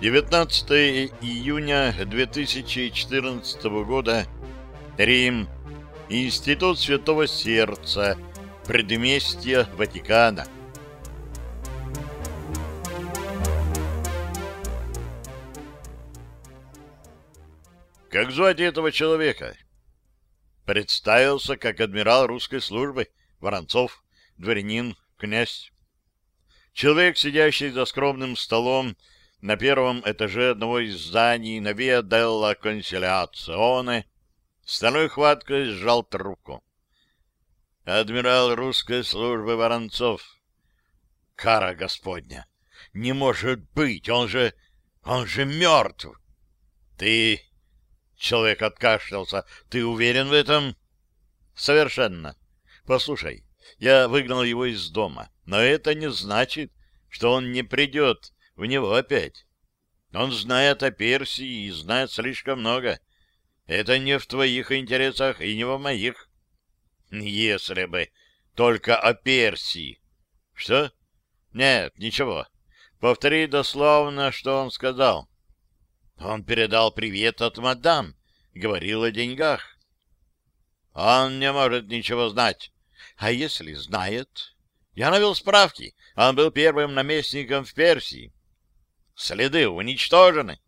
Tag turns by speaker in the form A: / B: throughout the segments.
A: 19 июня 2014 года. Рим. Институт Святого Сердца. Предместье Ватикана. Как звать этого человека? Представился как адмирал русской службы Воронцов, дворянин, князь. Человек, сидящий за скромным столом на первом этаже одного из зданий на Виа Делла Консилиационе, стальной хваткой сжал трубку. Адмирал русской службы Воронцов. Кара Господня! Не может быть! Он же... он же мертв! Ты... Человек откашлялся. Ты уверен в этом? Совершенно. Послушай, я выгнал его из дома, но это не значит, что он не придет в него опять. Он знает о Персии и знает слишком много. Это не в твоих интересах и не в моих. Если бы только о Персии. Что? Нет, ничего. Повтори дословно, что он сказал. Он передал привет от мадам, говорил о деньгах. Он не может ничего знать. А если знает? Я навел справки. Он был первым наместником в Персии. Следы уничтожены.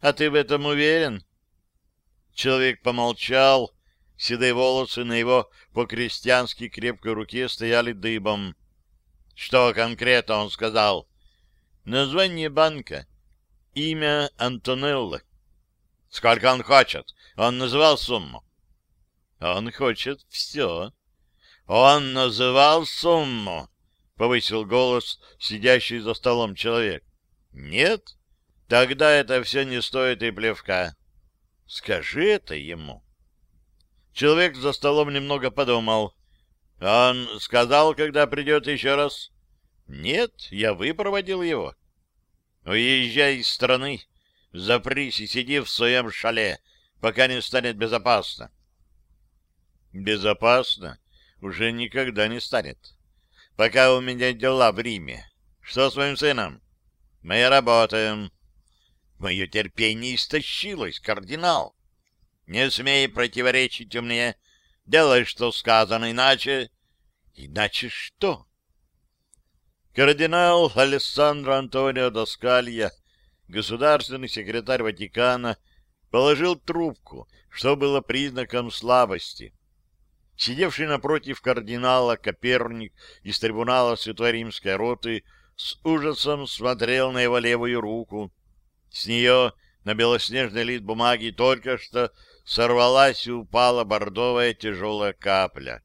A: А ты в этом уверен? Человек помолчал. Седые волосы на его по-крестьянски крепкой руке стояли дыбом. Что конкретно он сказал? Название банка. Имя Антонелло. Сколько он хочет? Он называл сумму. Он хочет все. Он называл сумму, повысил голос сидящий за столом человек. Нет? Тогда это все не стоит и плевка. Скажи это ему. Человек за столом немного подумал. Он сказал, когда придет еще раз. Нет, я выпроводил его. Уезжай из страны, запрись и сиди в своем шале, пока не станет безопасно. Безопасно уже никогда не станет. Пока у меня дела в Риме. Что с моим сыном? Мы работаем. Мое терпение истощилось, кардинал. Не смей противоречить мне. Делай, что сказано, иначе... Иначе что? Кардинал Алессандро Антонио Доскалья, государственный секретарь Ватикана, положил трубку, что было признаком слабости. Сидевший напротив кардинала Коперник из трибунала Святой Римской роты с ужасом смотрел на его левую руку. С нее на белоснежный лист бумаги только что сорвалась и упала бордовая тяжелая капля.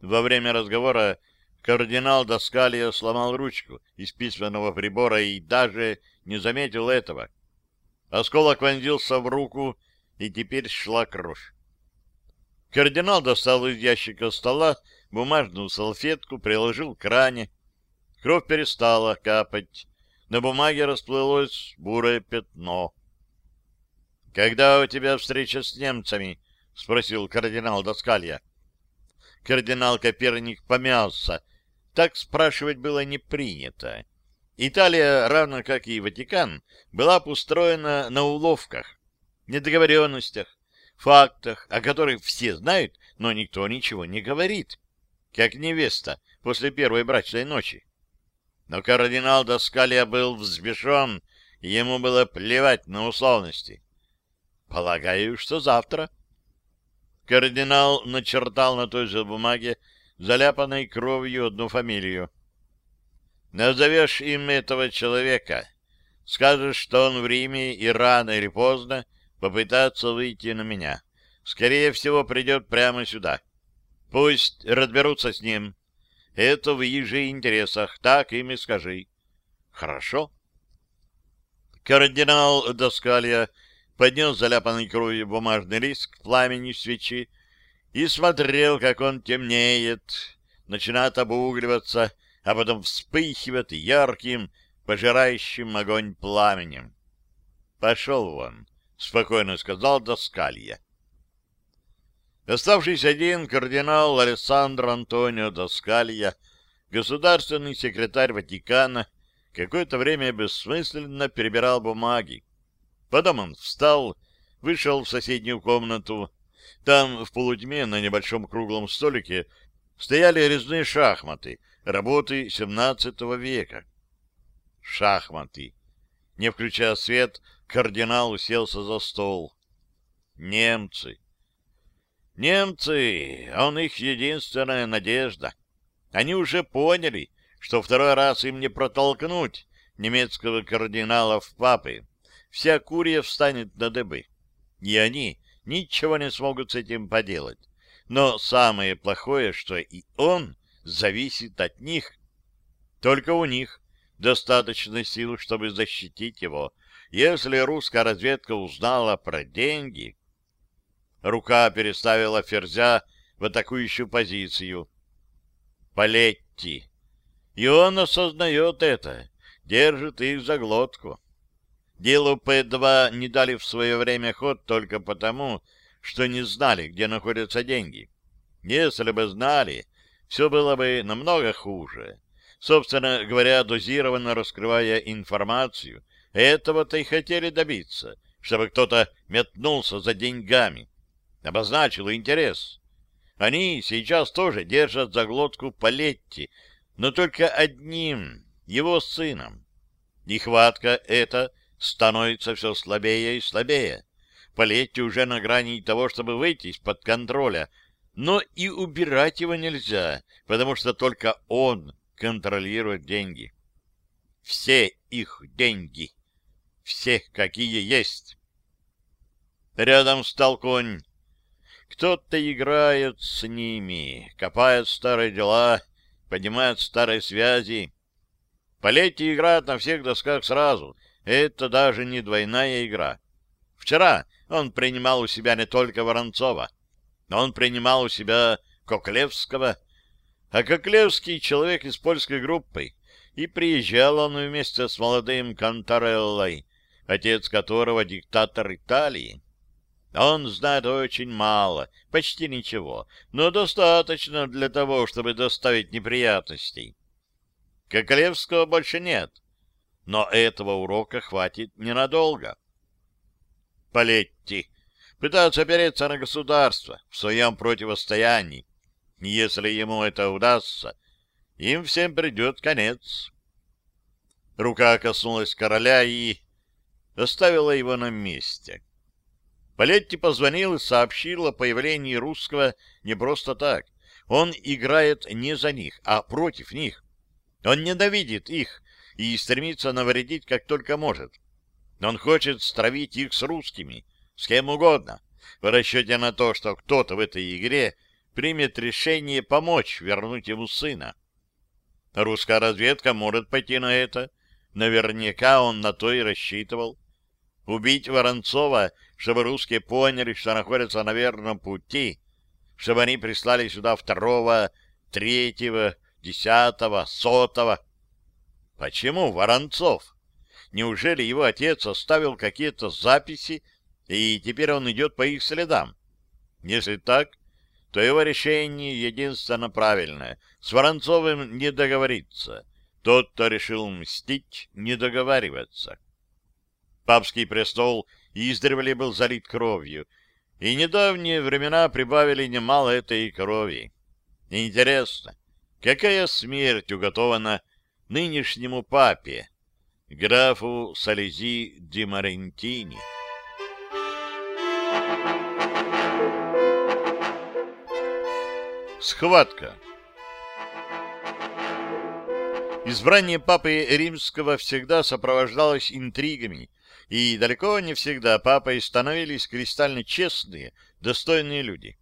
A: Во время разговора кардинал Доскалия сломал ручку из письменного прибора и даже не заметил этого. Осколок вонзился в руку, и теперь шла кровь. Кардинал достал из ящика стола бумажную салфетку, приложил к ране. Кровь перестала капать. На бумаге расплылось бурое пятно. — Когда у тебя встреча с немцами? — спросил кардинал Доскалья. Кардинал Коперник помялся. Так спрашивать было не принято. Италия, равно как и Ватикан, была устроена на уловках, недоговоренностях, фактах, о которых все знают, но никто ничего не говорит, как невеста после первой брачной ночи. Но кардинал Доскалия был взбешен, и ему было плевать на условности. Полагаю, что завтра. Кардинал начертал на той же бумаге заляпанной кровью одну фамилию. Назовешь имя этого человека, скажешь, что он в Риме и рано или поздно попытаться выйти на меня. Скорее всего, придет прямо сюда. Пусть разберутся с ним. Это в их же интересах, так им и скажи. Хорошо. Кардинал Доскалья поднес заляпанный кровью бумажный лист к пламени свечи и смотрел, как он темнеет, начинает обугливаться, а потом вспыхивает ярким, пожирающим огонь пламенем. Пошел вон спокойно сказал Доскалья. Оставшийся один кардинал Алессандро Антонио Доскалья, государственный секретарь Ватикана, какое-то время бессмысленно перебирал бумаги. Потом он встал, вышел в соседнюю комнату. Там, в полутьме, на небольшом круглом столике, стояли резные шахматы, работы XVII века. Шахматы. Не включая свет, кардинал уселся за стол. Немцы. Немцы, он их единственная надежда. Они уже поняли, что второй раз им не протолкнуть немецкого кардинала в папы. Вся курия встанет на дыбы. И они ничего не смогут с этим поделать. Но самое плохое, что и он зависит от них. Только у них достаточно сил, чтобы защитить его. Если русская разведка узнала про деньги... Рука переставила ферзя в атакующую позицию. Палетти. И он осознает это, держит их за глотку. Делу П-2 не дали в свое время ход только потому, что не знали, где находятся деньги. Если бы знали, все было бы намного хуже. Собственно говоря, дозированно раскрывая информацию, этого-то и хотели добиться, чтобы кто-то метнулся за деньгами, обозначил интерес. Они сейчас тоже держат за глотку Палетти, но только одним, его сыном. И хватка эта становится все слабее и слабее. Палетти уже на грани того, чтобы выйти из-под контроля, но и убирать его нельзя, потому что только он контролирует деньги. Все их деньги. Все, какие есть. Рядом стал конь. Кто-то играет с ними, копает старые дела, поднимает старые связи. Полетти играет на всех досках сразу. Это даже не двойная игра. Вчера он принимал у себя не только Воронцова, но он принимал у себя Коклевского, а Коклевский — человек из польской группы, и приезжал он вместе с молодым Кантареллой, отец которого диктатор Италии. Он знает очень мало, почти ничего, но достаточно для того, чтобы доставить неприятностей. Коколевского больше нет, но этого урока хватит ненадолго. Полетти пытается опереться на государство в своем противостоянии. Если ему это удастся, им всем придет конец. Рука коснулась короля и оставила его на месте. Палетти позвонил и сообщил о появлении русского не просто так. Он играет не за них, а против них. Он ненавидит их и стремится навредить как только может. Он хочет стравить их с русскими, с кем угодно, в расчете на то, что кто-то в этой игре примет решение помочь вернуть ему сына. Русская разведка может пойти на это. Наверняка он на то и рассчитывал. Убить Воронцова, чтобы русские поняли, что находятся на верном пути, чтобы они прислали сюда второго, третьего, десятого, сотого. Почему Воронцов? Неужели его отец оставил какие-то записи, и теперь он идет по их следам? Если так, то его решение единственно правильное. С Воронцовым не договориться. Тот, кто решил мстить, не договариваться. Папский престол издревле был залит кровью, и недавние времена прибавили немало этой крови. Интересно, какая смерть уготована нынешнему папе, графу Салези Ди Марентини? Схватка Избрание папы римского всегда сопровождалось интригами, и далеко не всегда папой становились кристально честные, достойные люди.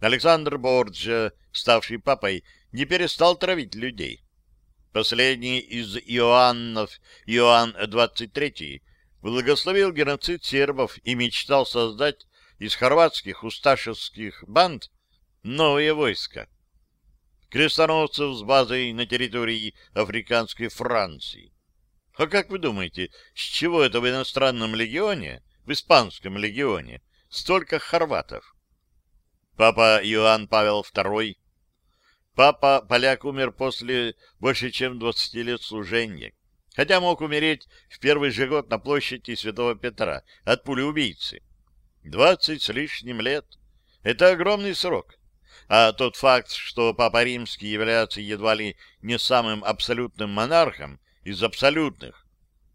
A: Александр Борджа, ставший папой, не перестал травить людей. Последний из Иоаннов, Иоанн XXIII, благословил геноцид сербов и мечтал создать из хорватских усташевских банд новые войска. Крестоносцев с базой на территории африканской Франции. А как вы думаете, с чего это в иностранном легионе, в испанском легионе, столько хорватов? Папа Иоанн Павел II. Папа поляк умер после больше чем 20 лет служения. хотя мог умереть в первый же год на площади Святого Петра от пули убийцы. Двадцать с лишним лет — это огромный срок. А тот факт, что Папа Римский является едва ли не самым абсолютным монархом из абсолютных,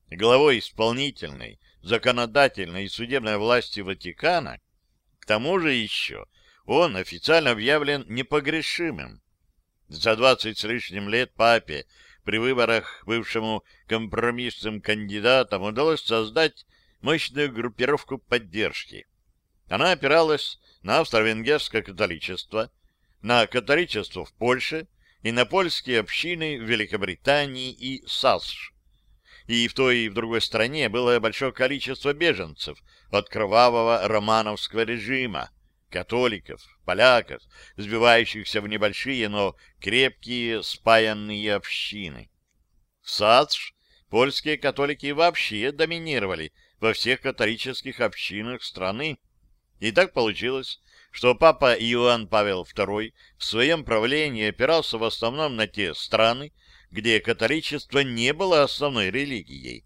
A: главой исполнительной, законодательной и судебной власти Ватикана, к тому же еще он официально объявлен непогрешимым. За двадцать с лишним лет папе при выборах бывшему компромиссным кандидатам удалось создать мощную группировку поддержки. Она опиралась на австро-венгерское католичество, на католичество в Польше и на польские общины в Великобритании и САСШ. И в той и в другой стране было большое количество беженцев от кровавого романовского режима, католиков, поляков, сбивающихся в небольшие, но крепкие спаянные общины. В САДШ польские католики вообще доминировали во всех католических общинах страны. И так получилось, что папа Иоанн Павел II в своем правлении опирался в основном на те страны, где католичество не было основной религией,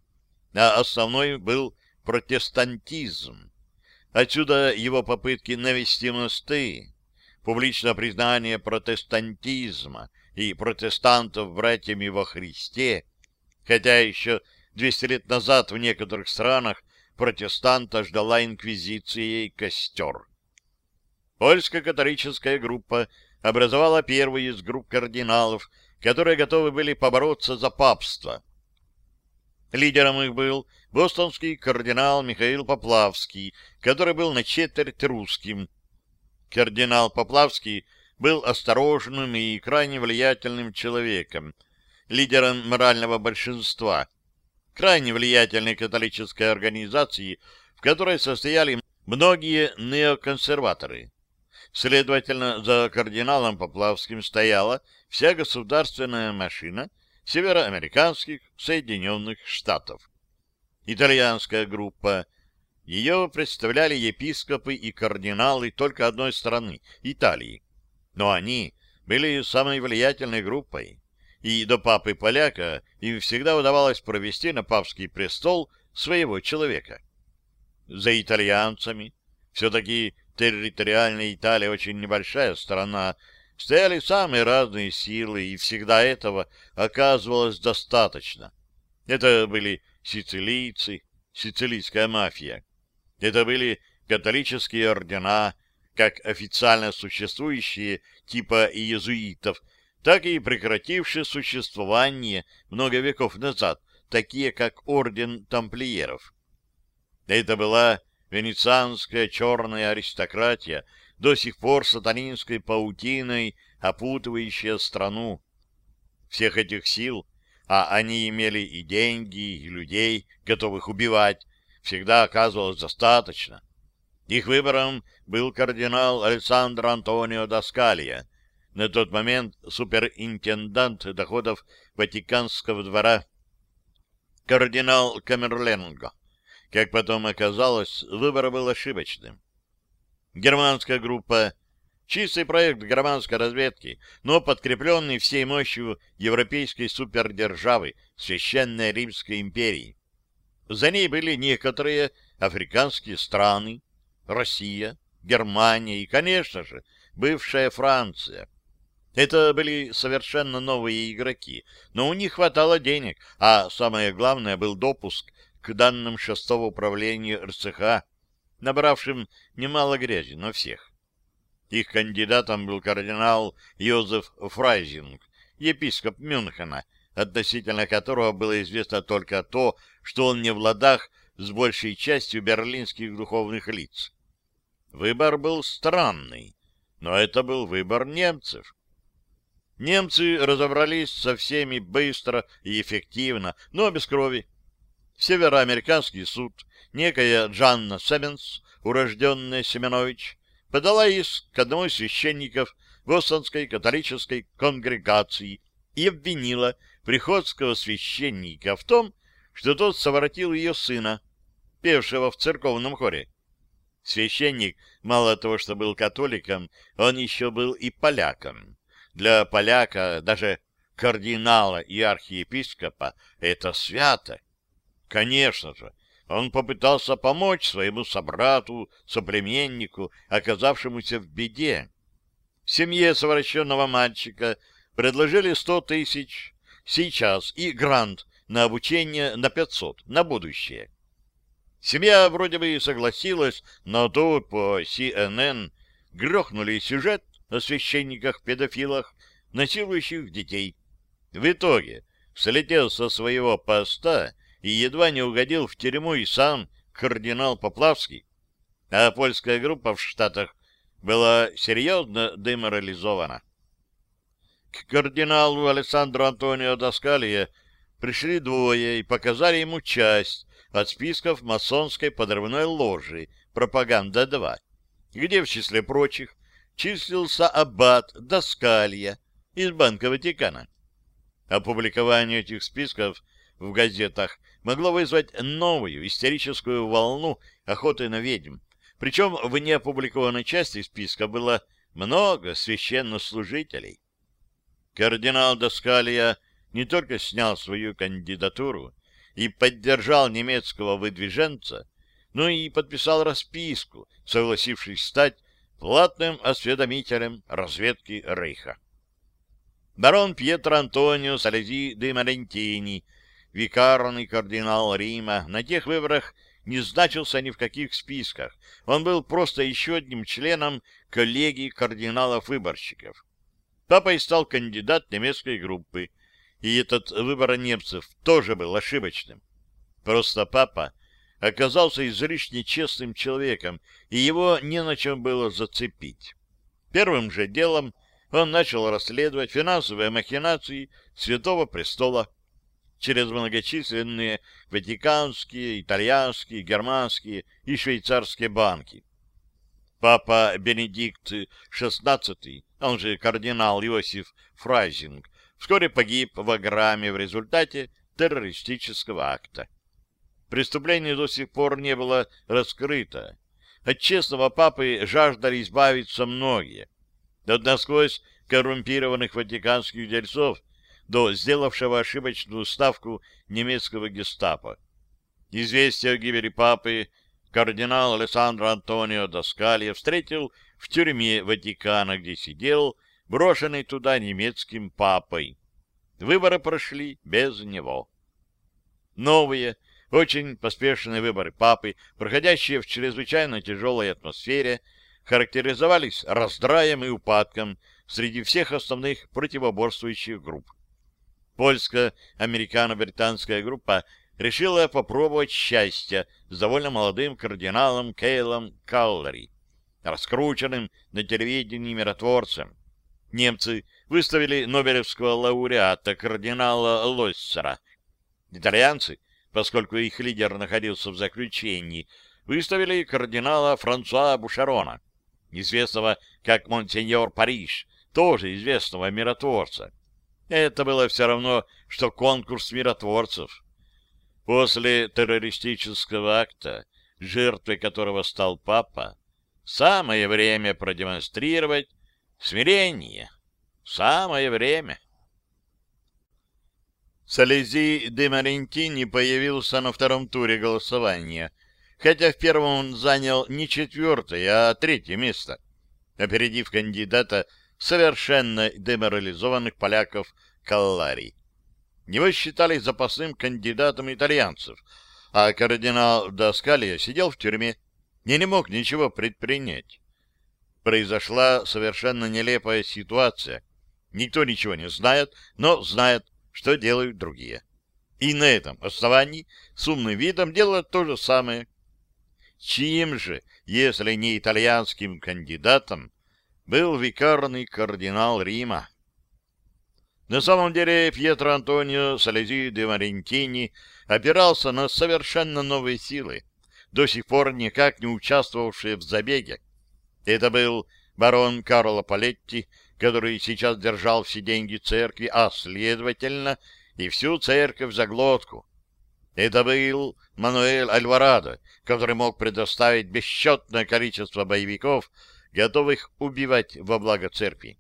A: а основной был протестантизм. Отсюда его попытки навести мосты, публичное признание протестантизма и протестантов братьями во Христе, хотя еще 200 лет назад в некоторых странах протестанта ждала инквизиция и костер. Польская католическая группа образовала первую из групп кардиналов, которые готовы были побороться за папство. Лидером их был бостонский кардинал Михаил Поплавский, который был на четверть русским. Кардинал Поплавский был осторожным и крайне влиятельным человеком, лидером морального большинства, крайне влиятельной католической организации, в которой состояли многие неоконсерваторы. Следовательно, за кардиналом Поплавским стояла вся государственная машина североамериканских Соединенных Штатов итальянская группа. Ее представляли епископы и кардиналы только одной страны — Италии. Но они были самой влиятельной группой, и до папы поляка им всегда удавалось провести на папский престол своего человека. За итальянцами, все-таки территориальная Италия очень небольшая страна, стояли самые разные силы, и всегда этого оказывалось достаточно. Это были сицилийцы, сицилийская мафия. Это были католические ордена, как официально существующие типа иезуитов, так и прекратившие существование много веков назад, такие как орден тамплиеров. Это была венецианская черная аристократия, до сих пор сатанинской паутиной, опутывающая страну. Всех этих сил а они имели и деньги, и людей, готовых убивать, всегда оказывалось достаточно. Их выбором был кардинал Александр Антонио Доскалия, на тот момент суперинтендант доходов Ватиканского двора, кардинал Камерленго. Как потом оказалось, выбор был ошибочным. Германская группа Чистый проект германской разведки, но подкрепленный всей мощью европейской супердержавы, Священной Римской империи. За ней были некоторые африканские страны, Россия, Германия и, конечно же, бывшая Франция. Это были совершенно новые игроки, но у них хватало денег, а самое главное был допуск к данным шестого управления РЦХ, набравшим немало грязи, но всех. Их кандидатом был кардинал Йозеф Фрайзинг, епископ Мюнхена, относительно которого было известно только то, что он не в ладах с большей частью берлинских духовных лиц. Выбор был странный, но это был выбор немцев. Немцы разобрались со всеми быстро и эффективно, но без крови. Североамериканский суд, некая Джанна Семенс, урожденная Семенович, подала иск к одному из священников Бостонской католической конгрегации и обвинила приходского священника в том, что тот совратил ее сына, певшего в церковном хоре. Священник, мало того, что был католиком, он еще был и поляком. Для поляка даже кардинала и архиепископа — это свято. Конечно же, он попытался помочь своему собрату, соплеменнику, оказавшемуся в беде. Семье совращенного мальчика предложили сто тысяч сейчас и грант на обучение на пятьсот на будущее. Семья вроде бы и согласилась, но тут по CNN грохнули сюжет о священниках-педофилах, насилующих детей. В итоге слетел со своего поста и едва не угодил в тюрьму и сам кардинал Поплавский, а польская группа в Штатах была серьезно деморализована. К кардиналу Александру Антонио Доскалье пришли двое и показали ему часть от списков масонской подрывной ложи «Пропаганда-2», где, в числе прочих, числился аббат Доскалья из Банка Ватикана. Опубликование этих списков в газетах могло вызвать новую истерическую волну охоты на ведьм. Причем в неопубликованной части списка было много священнослужителей. Кардинал Доскалия не только снял свою кандидатуру и поддержал немецкого выдвиженца, но и подписал расписку, согласившись стать платным осведомителем разведки Рейха. Барон Пьетро Антонио Салези де Марентини, викарный кардинал Рима, на тех выборах не значился ни в каких списках. Он был просто еще одним членом коллегии кардиналов-выборщиков. Папой стал кандидат немецкой группы, и этот выбор немцев тоже был ошибочным. Просто папа оказался излишне честным человеком, и его не на чем было зацепить. Первым же делом он начал расследовать финансовые махинации Святого Престола через многочисленные ватиканские, итальянские, германские и швейцарские банки. Папа Бенедикт XVI, он же кардинал Иосиф Фрайзинг, вскоре погиб в Аграме в результате террористического акта. Преступление до сих пор не было раскрыто. От честного папы жаждали избавиться многие, от насквозь коррумпированных ватиканских дельцов до сделавшего ошибочную ставку немецкого гестапо. Известие о гибели папы кардинал Алессандро Антонио Доскалья встретил в тюрьме Ватикана, где сидел, брошенный туда немецким папой. Выборы прошли без него. Новые, очень поспешные выборы папы, проходящие в чрезвычайно тяжелой атмосфере, характеризовались раздраем и упадком среди всех основных противоборствующих групп. Польско-американо-британская группа решила попробовать счастье с довольно молодым кардиналом Кейлом Каллери, раскрученным на телевидении миротворцем. Немцы выставили нобелевского лауреата кардинала Лоссера. Итальянцы, поскольку их лидер находился в заключении, выставили кардинала Франсуа Бушарона, известного как Монсеньор Париж, тоже известного миротворца. Это было все равно, что конкурс миротворцев. После террористического акта, жертвой которого стал папа, самое время продемонстрировать смирение. Самое время. Салези де Марентини появился на втором туре голосования, хотя в первом он занял не четвертое, а третье место, опередив кандидата совершенно деморализованных поляков Каллари. Его считали запасным кандидатом итальянцев, а кардинал Доскалия сидел в тюрьме и не мог ничего предпринять. Произошла совершенно нелепая ситуация. Никто ничего не знает, но знает, что делают другие. И на этом основании с умным видом делают то же самое. Чьим же, если не итальянским кандидатом, был викарный кардинал Рима. На самом деле Пьетро Антонио Салези де Марентини опирался на совершенно новые силы, до сих пор никак не участвовавшие в забеге. Это был барон Карло Палетти, который сейчас держал все деньги церкви, а, следовательно, и всю церковь за глотку. Это был Мануэль Альварадо, который мог предоставить бесчетное количество боевиков, готовых убивать во благо церкви.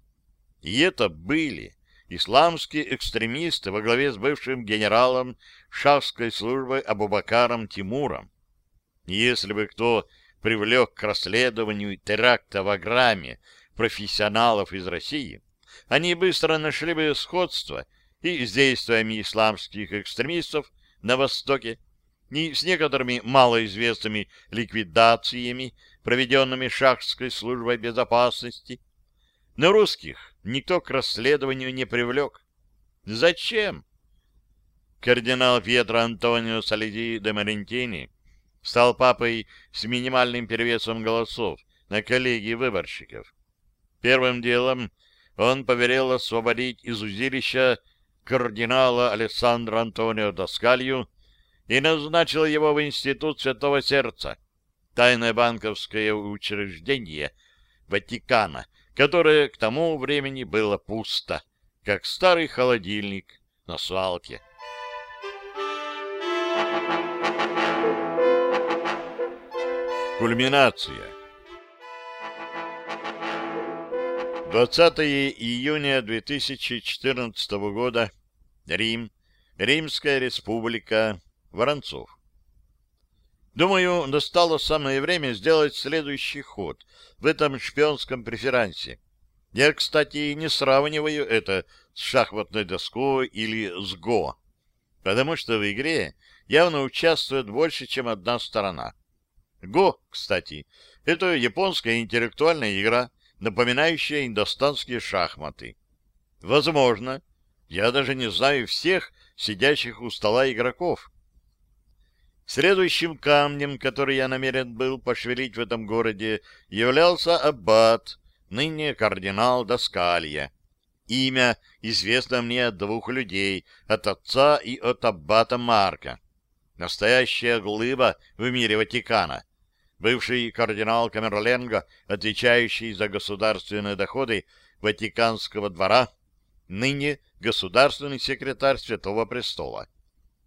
A: И это были исламские экстремисты во главе с бывшим генералом шахской службы Абубакаром Тимуром. Если бы кто привлек к расследованию теракта в Аграме профессионалов из России, они быстро нашли бы сходство и с действиями исламских экстремистов на Востоке, и с некоторыми малоизвестными ликвидациями, проведенными шахской службой безопасности. Но русских никто к расследованию не привлек. Зачем? Кардинал Пьетро Антонио Салиди де Марентини стал папой с минимальным перевесом голосов на коллегии выборщиков. Первым делом он повелел освободить из узилища кардинала Алессандро Антонио Доскалью и назначил его в Институт Святого Сердца, тайное банковское учреждение Ватикана, которое к тому времени было пусто, как старый холодильник на свалке. Кульминация 20 июня 2014 года. Рим. Римская республика. Воронцов. Думаю, настало самое время сделать следующий ход в этом шпионском преферансе. Я, кстати, не сравниваю это с шахматной доской или с ГО, потому что в игре явно участвует больше, чем одна сторона. ГО, кстати, это японская интеллектуальная игра, напоминающая индостанские шахматы. Возможно, я даже не знаю всех сидящих у стола игроков, Следующим камнем, который я намерен был пошевелить в этом городе, являлся аббат, ныне кардинал Доскалья. Имя известно мне от двух людей, от отца и от аббата Марка. Настоящая глыба в мире Ватикана. Бывший кардинал Камерленго, отвечающий за государственные доходы Ватиканского двора, ныне государственный секретарь Святого Престола.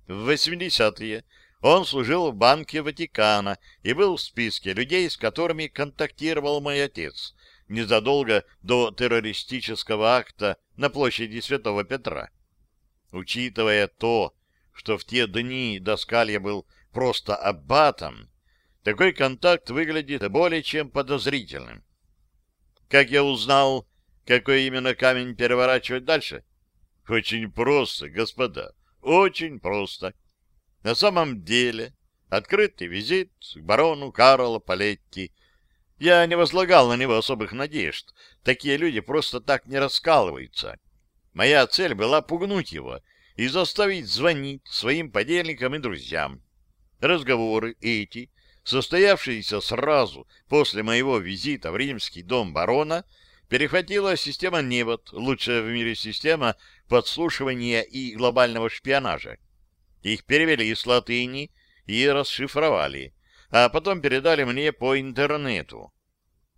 A: В 80-е он служил в Банке Ватикана и был в списке людей, с которыми контактировал мой отец незадолго до террористического акта на площади Святого Петра. Учитывая то, что в те дни Доскалья был просто аббатом, такой контакт выглядит более чем подозрительным. Как я узнал, какой именно камень переворачивать дальше? Очень просто, господа, очень просто. На самом деле, открытый визит к барону Карло Палетти. Я не возлагал на него особых надежд. Такие люди просто так не раскалываются. Моя цель была пугнуть его и заставить звонить своим подельникам и друзьям. Разговоры эти, состоявшиеся сразу после моего визита в римский дом барона, перехватила система Невод, лучшая в мире система подслушивания и глобального шпионажа. Их перевели с латыни и расшифровали, а потом передали мне по интернету.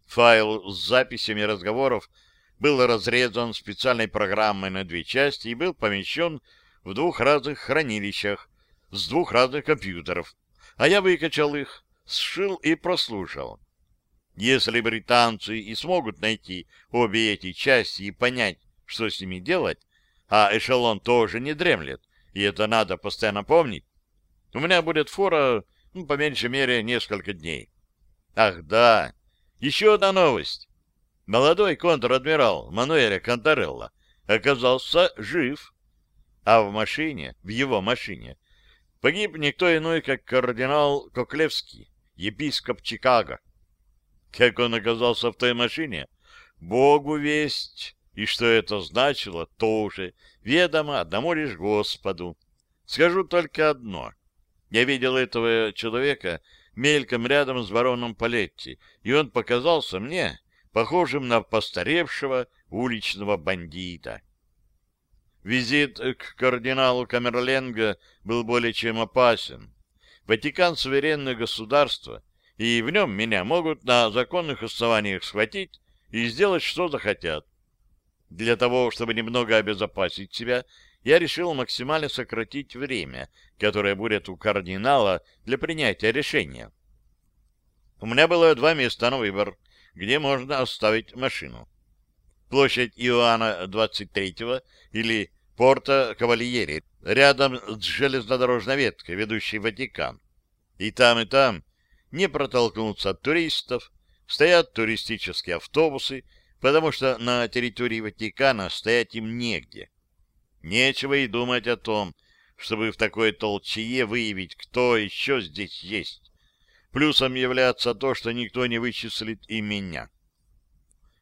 A: Файл с записями разговоров был разрезан специальной программой на две части и был помещен в двух разных хранилищах с двух разных компьютеров, а я выкачал их, сшил и прослушал. Если британцы и смогут найти обе эти части и понять, что с ними делать, а эшелон тоже не дремлет, и это надо постоянно помнить, у меня будет фора, ну, по меньшей мере, несколько дней. Ах, да, еще одна новость. Молодой контр-адмирал Мануэля Конторелло оказался жив, а в машине, в его машине, погиб никто иной, как кардинал Коклевский, епископ Чикаго. Как он оказался в той машине? Богу весть, и что это значило, тоже ведомо одному лишь Господу. Скажу только одно. Я видел этого человека мельком рядом с бароном Палетти, и он показался мне похожим на постаревшего уличного бандита. Визит к кардиналу Камерленго был более чем опасен. Ватикан — суверенное государство, и в нем меня могут на законных основаниях схватить и сделать, что захотят. Для того, чтобы немного обезопасить себя, я решил максимально сократить время, которое будет у кардинала для принятия решения. У меня было два места на выбор, где можно оставить машину. площадь Иоанна 23 или порта Кавальери, рядом с железнодорожной веткой, ведущей в Ватикан. И там, и там не протолкнуться от туристов, стоят туристические автобусы, потому что на территории Ватикана стоять им негде. Нечего и думать о том, чтобы в такой толчее выявить, кто еще здесь есть. Плюсом является то, что никто не вычислит и меня.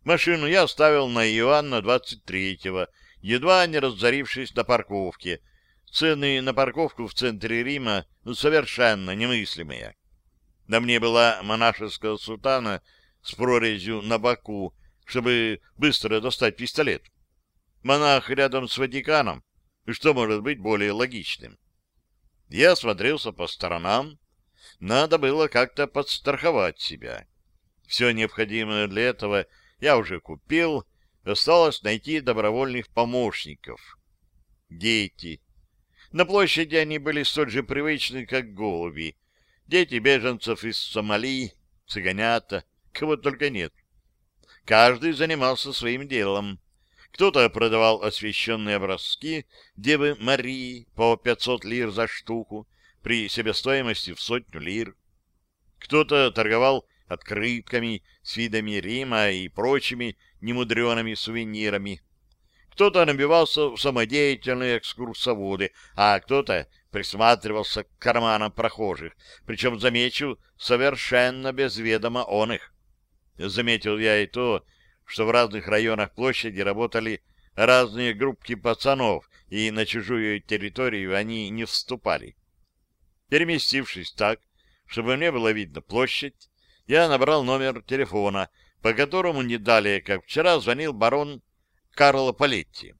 A: Машину я оставил на Иоанна 23-го, едва не разорившись на парковке. Цены на парковку в центре Рима ну, совершенно немыслимые. На мне была монашеская сутана с прорезью на боку, чтобы быстро достать пистолет. Монах рядом с Ватиканом. И что может быть более логичным? Я осмотрелся по сторонам. Надо было как-то подстраховать себя. Все необходимое для этого я уже купил. Осталось найти добровольных помощников. Дети. На площади они были столь же привычны, как голуби. Дети беженцев из Сомали, цыганята, кого только нет. Каждый занимался своим делом. Кто-то продавал освещенные образки Девы Марии по 500 лир за штуку при себестоимости в сотню лир. Кто-то торговал открытками с видами Рима и прочими немудреными сувенирами. Кто-то набивался в самодеятельные экскурсоводы, а кто-то присматривался к карманам прохожих, причем, замечу, совершенно без ведома он их. Заметил я и то, что в разных районах площади работали разные группки пацанов, и на чужую территорию они не вступали. Переместившись так, чтобы мне было видно площадь, я набрал номер телефона, по которому не далее, как вчера, звонил барон Карло Палетти.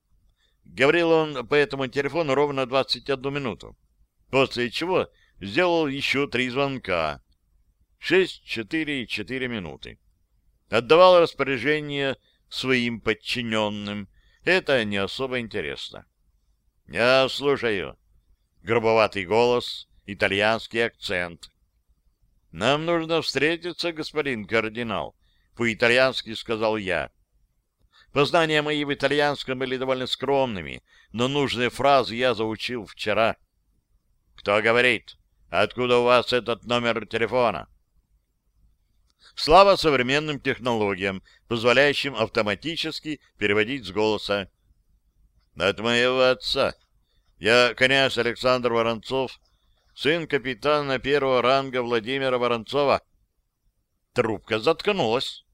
A: Говорил он по этому телефону ровно 21 минуту после чего сделал еще три звонка. Шесть, четыре и четыре минуты. Отдавал распоряжение своим подчиненным. Это не особо интересно. Я слушаю. Грубоватый голос, итальянский акцент. Нам нужно встретиться, господин кардинал, по-итальянски сказал я. Познания мои в итальянском были довольно скромными, но нужные фразы я заучил вчера. Кто говорит? Откуда у вас этот номер телефона? Слава современным технологиям, позволяющим автоматически переводить с голоса. От моего отца. Я князь Александр Воронцов, сын капитана первого ранга Владимира Воронцова. Трубка заткнулась.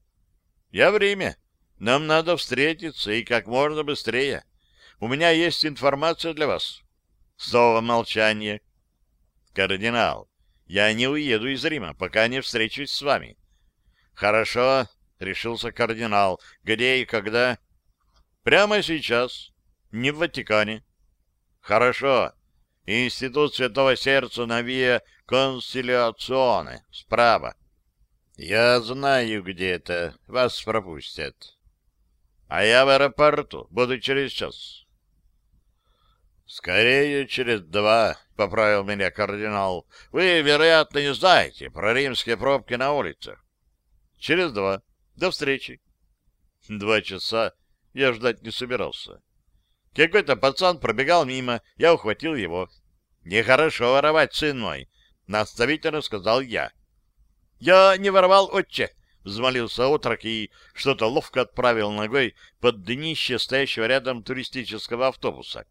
A: Я в Риме. Нам надо встретиться и как можно быстрее. У меня есть информация для вас. Снова молчание. Кардинал, я не уеду из Рима, пока не встречусь с вами. Хорошо, решился кардинал. Где и когда? Прямо сейчас. Не в Ватикане. Хорошо. Институт Святого Сердца на Виа Консилиационе. Справа. Я знаю, где это. Вас пропустят. А я в аэропорту. Буду через час. «Скорее через два», — поправил меня кардинал. «Вы, вероятно, не знаете про римские пробки на улицах». «Через два. До встречи». Два часа я ждать не собирался. Какой-то пацан пробегал мимо, я ухватил его. «Нехорошо воровать, сын мой», — наставительно сказал я. «Я не воровал, отче», — взмолился отрок и что-то ловко отправил ногой под днище стоящего рядом туристического автобуса.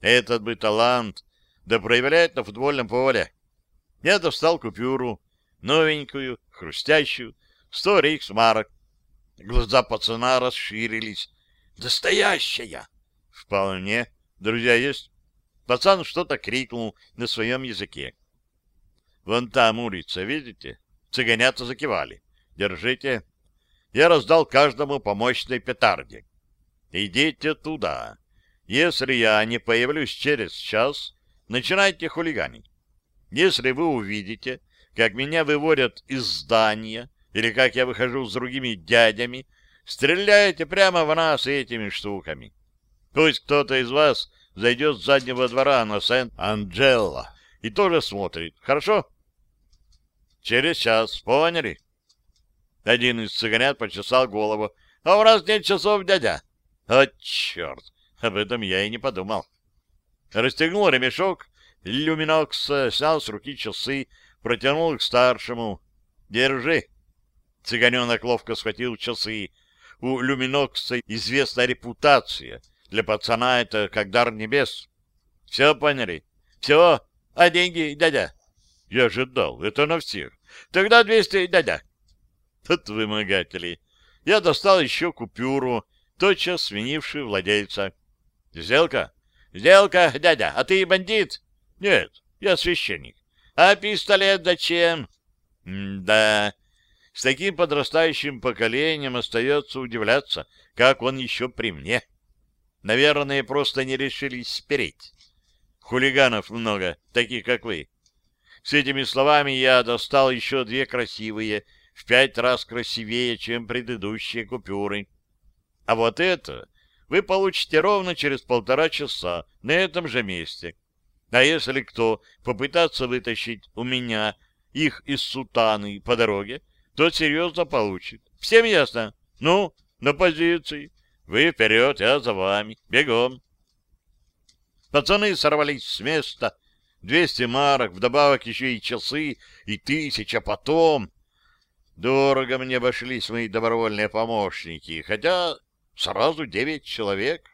A: Этот бы талант, да проявляет на футбольном поле. Я достал купюру, новенькую, хрустящую, сто рейхсмарок. Глаза пацана расширились. «Настоящая!» «Вполне. Друзья есть?» Пацан что-то крикнул на своем языке. «Вон там улица, видите?» Цыганята закивали. «Держите». Я раздал каждому по мощной петарде. «Идите туда. Если я не появлюсь через час, начинайте хулиганить. Если вы увидите, как меня выводят из здания, или как я выхожу с другими дядями, стреляйте прямо в нас этими штуками. Пусть кто-то из вас зайдет с заднего двора на Сент-Анджело и тоже смотрит. Хорошо? Через час. Поняли? Один из цыганят почесал голову. А у нас нет часов, дядя. О, черт! Об этом я и не подумал. Расстегнул ремешок, люминокса, снял с руки часы, протянул их старшему. Держи. Цыганенок ловко схватил часы. У люминокса известна репутация. Для пацана это как дар небес. Все поняли? Все? А деньги, дядя? Я ожидал. Это на всех. Тогда двести, дядя. Тут вымогатели. Я достал еще купюру, тотчас сменивший владельца. Сделка? Сделка, дядя. А ты бандит? Нет, я священник. А пистолет зачем? М да, с таким подрастающим поколением остается удивляться, как он еще при мне. Наверное, просто не решились спереть. Хулиганов много, таких как вы. С этими словами я достал еще две красивые, в пять раз красивее, чем предыдущие купюры. А вот это вы получите ровно через полтора часа на этом же месте. А если кто попытаться вытащить у меня их из сутаны по дороге, тот серьезно получит. Всем ясно? Ну, на позиции. Вы вперед, я за вами. Бегом. Пацаны сорвались с места. Двести марок, вдобавок еще и часы, и тысяча потом. Дорого мне обошлись мои добровольные помощники, хотя сразу девять человек.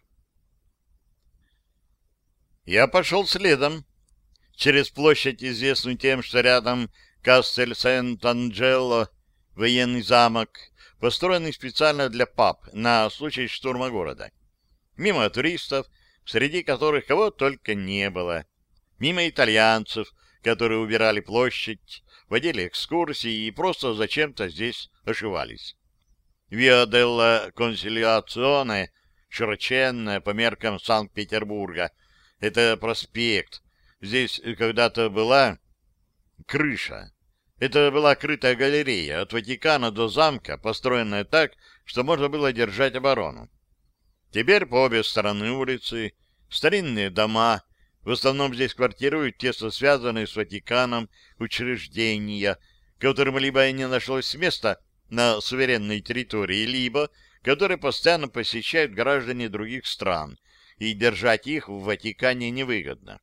A: Я пошел следом. Через площадь, известную тем, что рядом Кастель Сент-Анджело, военный замок, построенный специально для пап на случай штурма города. Мимо туристов, среди которых кого только не было. Мимо итальянцев, которые убирали площадь, водили экскурсии и просто зачем-то здесь ошивались. Виа делла Консилиационе, широченная по меркам Санкт-Петербурга, это проспект. Здесь когда-то была крыша, это была крытая галерея от Ватикана до замка, построенная так, что можно было держать оборону. Теперь по обе стороны улицы старинные дома, в основном здесь квартируют тесно связанные с Ватиканом учреждения, которым либо не нашлось места на суверенной территории, либо которые постоянно посещают граждане других стран, и держать их в Ватикане невыгодно.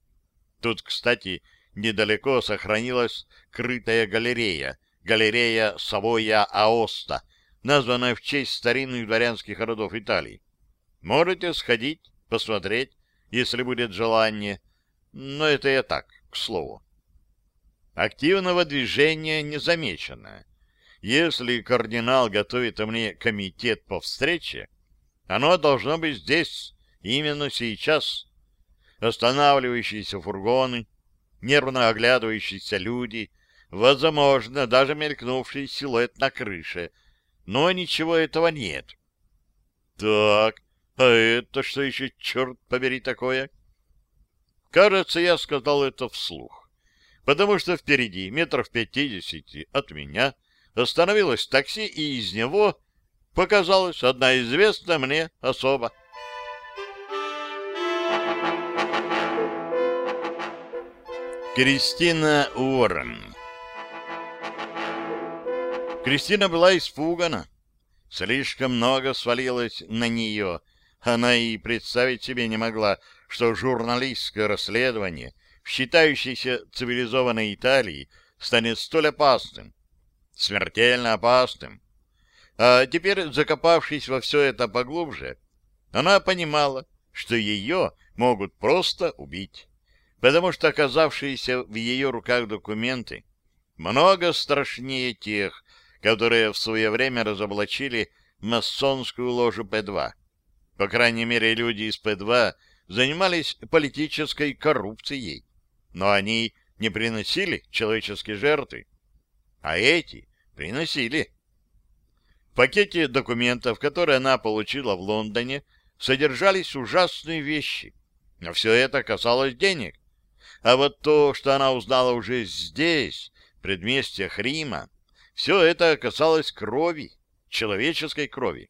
A: Тут, кстати, недалеко сохранилась крытая галерея, галерея Савоя Аоста, названная в честь старинных дворянских родов Италии. Можете сходить, посмотреть, если будет желание, но это я так, к слову. Активного движения не замечено. Если кардинал готовит мне комитет по встрече, оно должно быть здесь, именно сейчас. Останавливающиеся фургоны, нервно оглядывающиеся люди, возможно, даже мелькнувший силуэт на крыше. Но ничего этого нет. Так, а это что еще, черт побери, такое? Кажется, я сказал это вслух, потому что впереди, метров пятидесяти от меня, остановилось такси, и из него показалась одна известная мне особа. Кристина Уоррен Кристина была испугана. Слишком много свалилось на нее. Она и представить себе не могла, что журналистское расследование в считающейся цивилизованной Италии станет столь опасным, смертельно опасным. А теперь, закопавшись во все это поглубже, она понимала, что ее могут просто убить потому что оказавшиеся в ее руках документы много страшнее тех, которые в свое время разоблачили масонскую ложу П-2. По крайней мере, люди из П-2 занимались политической коррупцией, но они не приносили человеческие жертвы, а эти приносили. В пакете документов, которые она получила в Лондоне, содержались ужасные вещи, но все это касалось денег. А вот то, что она узнала уже здесь, в предместьях Рима, все это касалось крови, человеческой крови.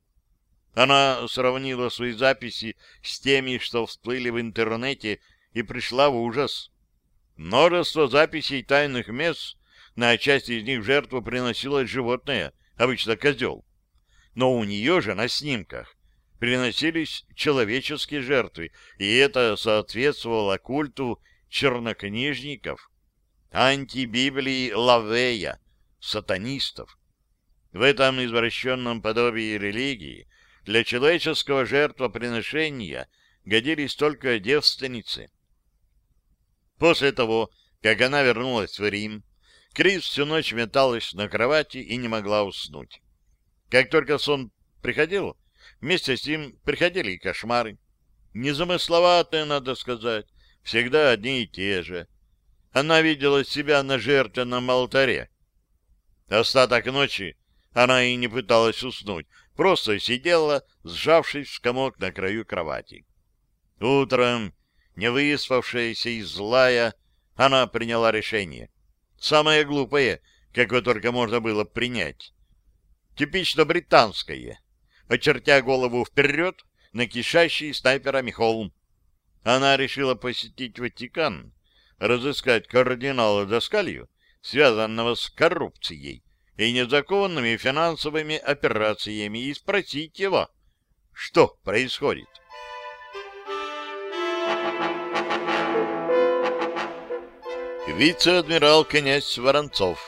A: Она сравнила свои записи с теми, что всплыли в интернете, и пришла в ужас. Множество записей тайных мест, на части из них в жертву приносилось животное, обычно козел. но у нее же на снимках приносились человеческие жертвы, и это соответствовало культу чернокнижников, антибиблии Лавея, сатанистов. В этом извращенном подобии религии для человеческого жертвоприношения годились только девственницы. После того, как она вернулась в Рим, Крис всю ночь металась на кровати и не могла уснуть. Как только сон приходил, вместе с ним приходили и кошмары. Незамысловатые, надо сказать, всегда одни и те же. Она видела себя на жертвенном алтаре. Остаток ночи она и не пыталась уснуть, просто сидела, сжавшись в комок на краю кровати. Утром, не выспавшаяся и злая, она приняла решение. Самое глупое, какое только можно было принять. Типично британское. Очертя голову вперед на кишащий снайперами холм. Она решила посетить Ватикан, разыскать кардинала Доскалью, связанного с коррупцией, и незаконными финансовыми операциями и спросить его, что происходит. Вице-адмирал князь Воронцов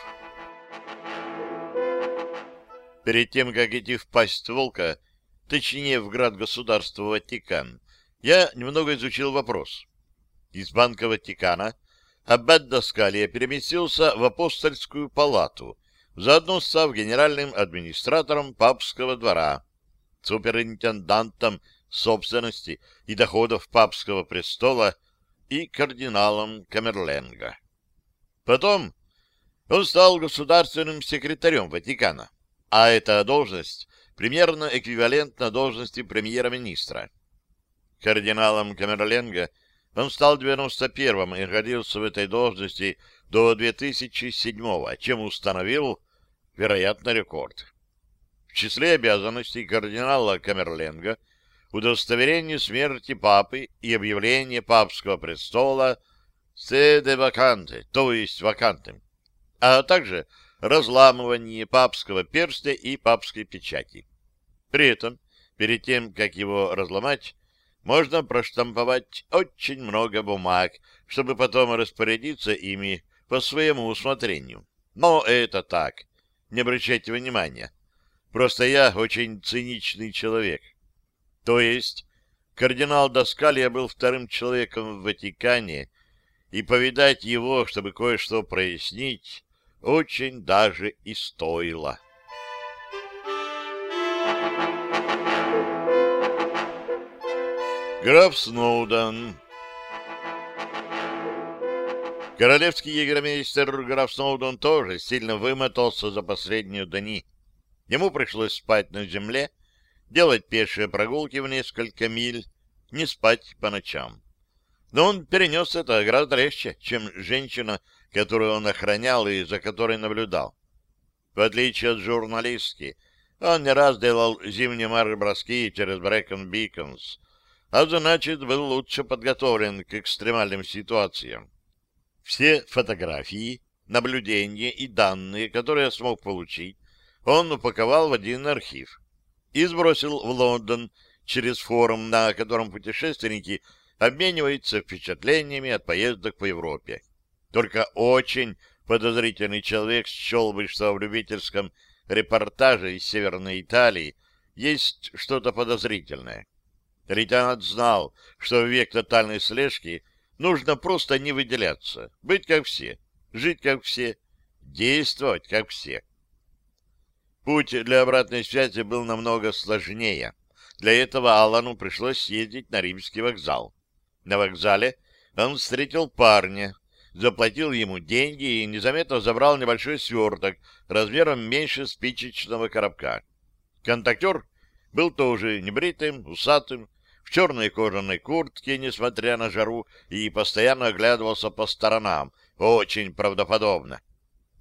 A: Перед тем, как идти в пасть волка, точнее в град-государства Ватикан, я немного изучил вопрос. Из Банка Ватикана Аббат Доскалия переместился в апостольскую палату, заодно став генеральным администратором папского двора, суперинтендантом собственности и доходов папского престола и кардиналом Камерленга. Потом он стал государственным секретарем Ватикана, а эта должность примерно эквивалентна должности премьер-министра. Кардиналом Камерленга он стал 91-м и находился в этой должности до 2007-го, чем установил вероятно, рекорд. В числе обязанностей кардинала Камерленга удостоверение смерти папы и объявление папского престола «седе ваканте», то есть вакантным, а также разламывание папского перстня и папской печати. При этом, перед тем, как его разломать, можно проштамповать очень много бумаг, чтобы потом распорядиться ими по своему усмотрению. Но это так, не обращайте внимания. Просто я очень циничный человек. То есть кардинал Доскалья был вторым человеком в Ватикане, и повидать его, чтобы кое-что прояснить, очень даже и стоило. Граф Сноуден Королевский егермейстер граф Сноуден тоже сильно вымотался за последние дни. Ему пришлось спать на земле, делать пешие прогулки в несколько миль, не спать по ночам. Но он перенес это гораздо легче, чем женщина, которую он охранял и за которой наблюдал. В отличие от журналистки, он не раз делал зимние марш-броски через Брэкон-Биконс, а значит, был лучше подготовлен к экстремальным ситуациям. Все фотографии, наблюдения и данные, которые я смог получить, он упаковал в один архив и сбросил в Лондон через форум, на котором путешественники обмениваются впечатлениями от поездок по Европе. Только очень подозрительный человек счел бы, что в любительском репортаже из Северной Италии есть что-то подозрительное. Лейтенант знал, что в век тотальной слежки — Нужно просто не выделяться, быть как все, жить как все, действовать как все. Путь для обратной связи был намного сложнее. Для этого Аллану пришлось съездить на римский вокзал. На вокзале он встретил парня, заплатил ему деньги и незаметно забрал небольшой сверток размером меньше спичечного коробка. Контактер был тоже небритым, усатым, в черной кожаной куртке, несмотря на жару, и постоянно оглядывался по сторонам, очень правдоподобно.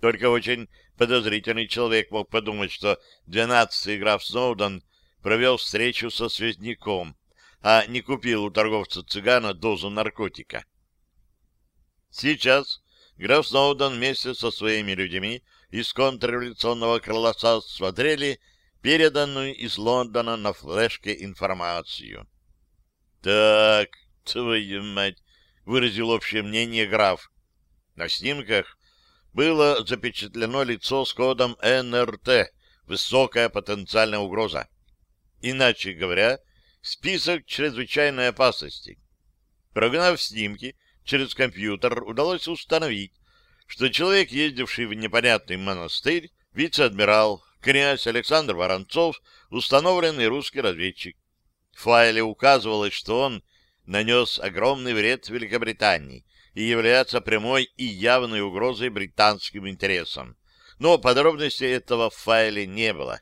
A: Только очень подозрительный человек мог подумать, что двенадцатый граф Сноуден провел встречу со связняком, а не купил у торговца-цыгана дозу наркотика. Сейчас граф Сноуден вместе со своими людьми из контрреволюционного крыла смотрели переданную из Лондона на флешке информацию. «Так, твою мать!» — выразил общее мнение граф. На снимках было запечатлено лицо с кодом НРТ «Высокая потенциальная угроза». Иначе говоря, список чрезвычайной опасности. Прогнав снимки через компьютер, удалось установить, что человек, ездивший в непонятный монастырь, вице-адмирал, князь Александр Воронцов, установленный русский разведчик. В файле указывалось, что он нанес огромный вред Великобритании и является прямой и явной угрозой британским интересам. Но подробностей этого в файле не было.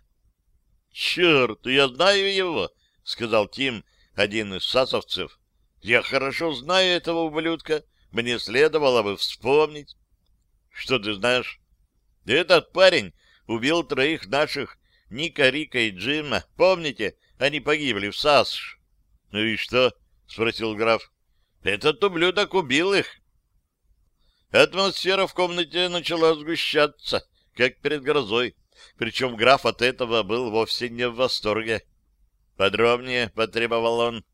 A: «Черт, я знаю его!» — сказал Тим, один из сасовцев. «Я хорошо знаю этого ублюдка. Мне следовало бы вспомнить». «Что ты знаешь?» «Этот парень убил троих наших, Ника, Рика и Джима. Помните, они погибли в САСШ?» «Ну и что?» — спросил граф. «Этот ублюдок убил их». Атмосфера в комнате начала сгущаться, как перед грозой. Причем граф от этого был вовсе не в восторге. Подробнее потребовал он.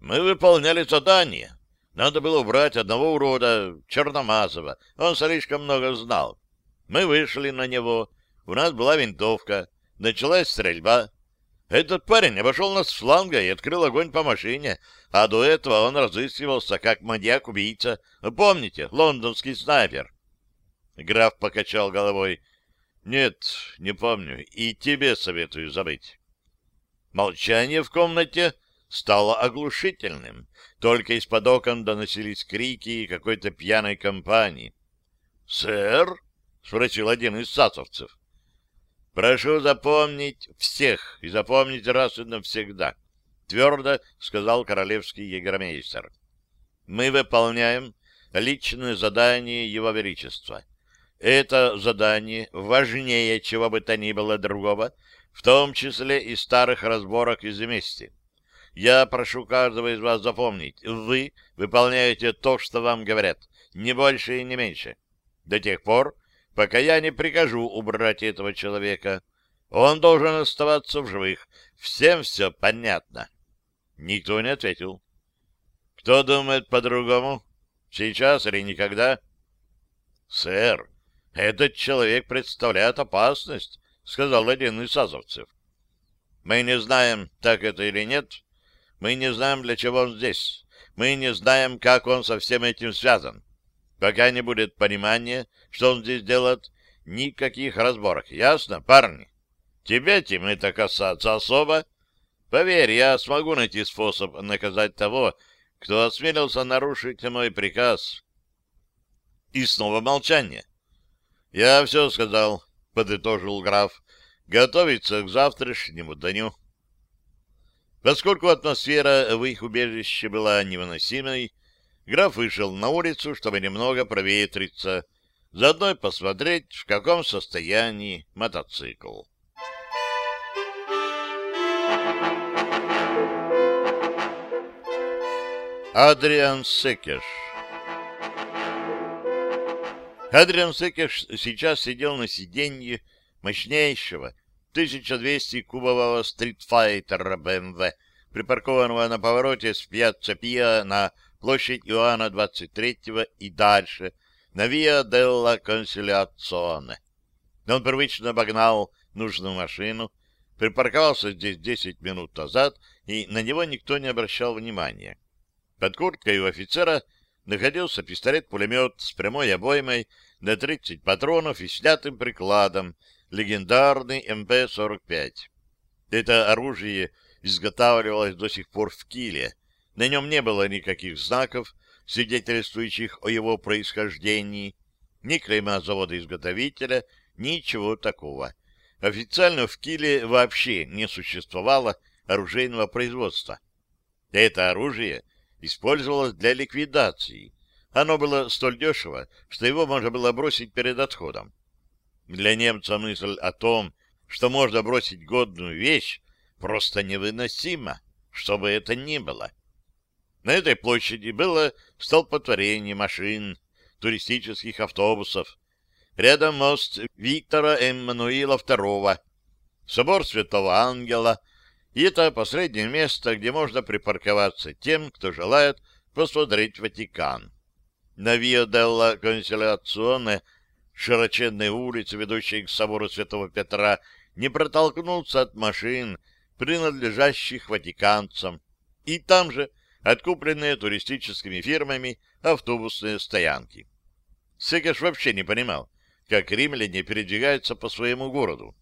A: Мы выполняли задание. Надо было убрать одного урода, Черномазова. Он слишком много знал. Мы вышли на него. У нас была винтовка. Началась стрельба. Этот парень обошел нас с фланга и открыл огонь по машине, а до этого он разыскивался как маньяк-убийца. Помните, лондонский снайпер? Граф покачал головой. Нет, не помню, и тебе советую забыть. Молчание в комнате стало оглушительным. Только из-под окон доносились крики какой-то пьяной компании. — Сэр? — спросил один из сасовцев. — Прошу запомнить всех и запомнить раз и навсегда, — твердо сказал королевский егермейстер. — Мы выполняем личное задание Его Величества. Это задание важнее чего бы то ни было другого, в том числе и старых разборок из мести. Я прошу каждого из вас запомнить, вы выполняете то, что вам говорят, не больше и не меньше. До тех пор, пока я не прикажу убрать этого человека. Он должен оставаться в живых. Всем все понятно. Никто не ответил. Кто думает по-другому? Сейчас или никогда? Сэр, «Этот человек представляет опасность», — сказал один из азовцев. «Мы не знаем, так это или нет. Мы не знаем, для чего он здесь. Мы не знаем, как он со всем этим связан. Пока не будет понимания, что он здесь делает, никаких разборок. Ясно, парни? Тебе, Тим, это касаться особо. Поверь, я смогу найти способ наказать того, кто осмелился нарушить мой приказ». И снова молчание. Я все сказал, подытожил граф. Готовиться к завтрашнему дню. Поскольку атмосфера в их убежище была невыносимой, граф вышел на улицу, чтобы немного проветриться, заодно посмотреть, в каком состоянии мотоцикл. Адриан Секеш Адриан Секеш сейчас сидел на сиденье мощнейшего 1200-кубового стритфайтера БМВ, припаркованного на повороте с пьяцца Пиа на площадь Иоанна 23 и дальше, на Виа Делла Консилиационе. Он привычно обогнал нужную машину, припарковался здесь 10 минут назад, и на него никто не обращал внимания. Под курткой у офицера находился пистолет-пулемет с прямой обоймой на 30 патронов и снятым прикладом, легендарный МП-45. Это оружие изготавливалось до сих пор в Киле. На нем не было никаких знаков, свидетельствующих о его происхождении, ни клейма завода-изготовителя, ничего такого. Официально в Киле вообще не существовало оружейного производства. Это оружие использовалось для ликвидации. Оно было столь дешево, что его можно было бросить перед отходом. Для немца мысль о том, что можно бросить годную вещь, просто невыносима, что бы это ни было. На этой площади было столпотворение машин, туристических автобусов. Рядом мост Виктора Эммануила II. собор Святого Ангела, и это последнее место, где можно припарковаться тем, кто желает посмотреть Ватикан. На Виа делла Консилиационе, широченной улице, ведущей к собору Святого Петра, не протолкнуться от машин, принадлежащих ватиканцам, и там же откупленные туристическими фирмами автобусные стоянки. Секеш вообще не понимал, как римляне передвигаются по своему городу.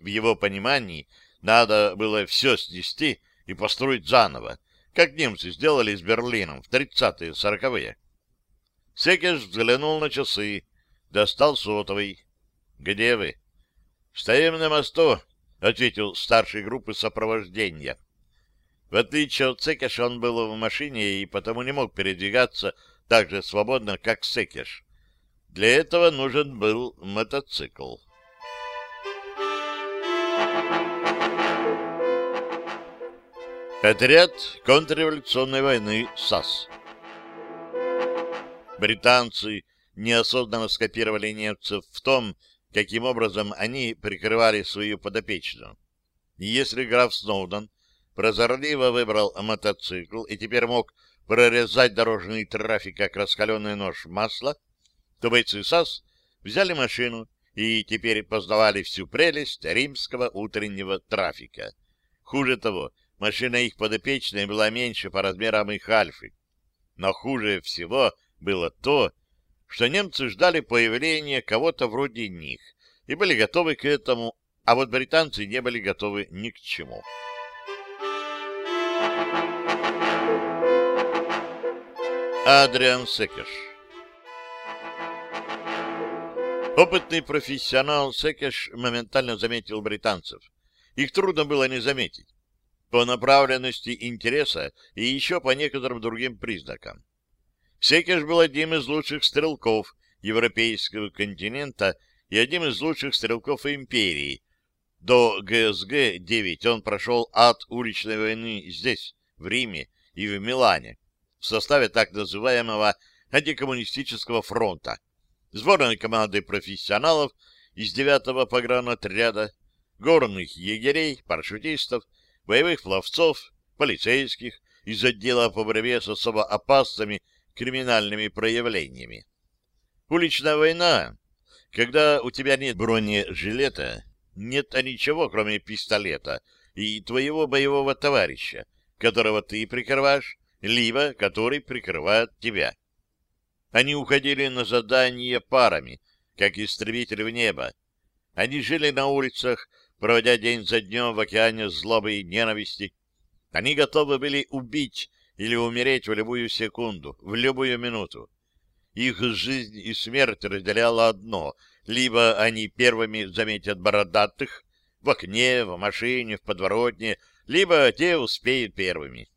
A: В его понимании надо было все снести и построить заново, как немцы сделали с Берлином в 30-е, 40-е. Секеш взглянул на часы, достал сотовый. «Где вы?» «Стоим на мосту», — ответил старший группы сопровождения. В отличие от Секеша, он был в машине и потому не мог передвигаться так же свободно, как Секеш. Для этого нужен был мотоцикл. Отряд контрреволюционной войны САС Британцы неосознанно скопировали немцев в том, каким образом они прикрывали свою подопечную. Если граф Сноуден прозорливо выбрал мотоцикл и теперь мог прорезать дорожный трафик, как раскаленный нож масла, то бойцы САС взяли машину и теперь познавали всю прелесть римского утреннего трафика. Хуже того, машина их подопечной была меньше по размерам их альфы. Но хуже всего было то, что немцы ждали появления кого-то вроде них и были готовы к этому, а вот британцы не были готовы ни к чему. Адриан Секеш Опытный профессионал Секеш моментально заметил британцев. Их трудно было не заметить. По направленности интереса и еще по некоторым другим признакам. Секеш был одним из лучших стрелков европейского континента и одним из лучших стрелков империи. До ГСГ-9 он прошел ад уличной войны здесь, в Риме и в Милане в составе так называемого антикоммунистического фронта, сборной команды профессионалов из 9-го погранотряда, горных егерей, парашютистов, боевых пловцов, полицейских из отдела по борьбе с особо опасными криминальными проявлениями. Уличная война, когда у тебя нет бронежилета, нет ничего, кроме пистолета и твоего боевого товарища, которого ты прикрываешь, либо который прикрывает тебя. Они уходили на задания парами, как истребители в небо. Они жили на улицах, проводя день за днем в океане злобы и ненависти. Они готовы были убить или умереть в любую секунду, в любую минуту. Их жизнь и смерть разделяло одно — либо они первыми заметят бородатых в окне, в машине, в подворотне, либо те успеют первыми.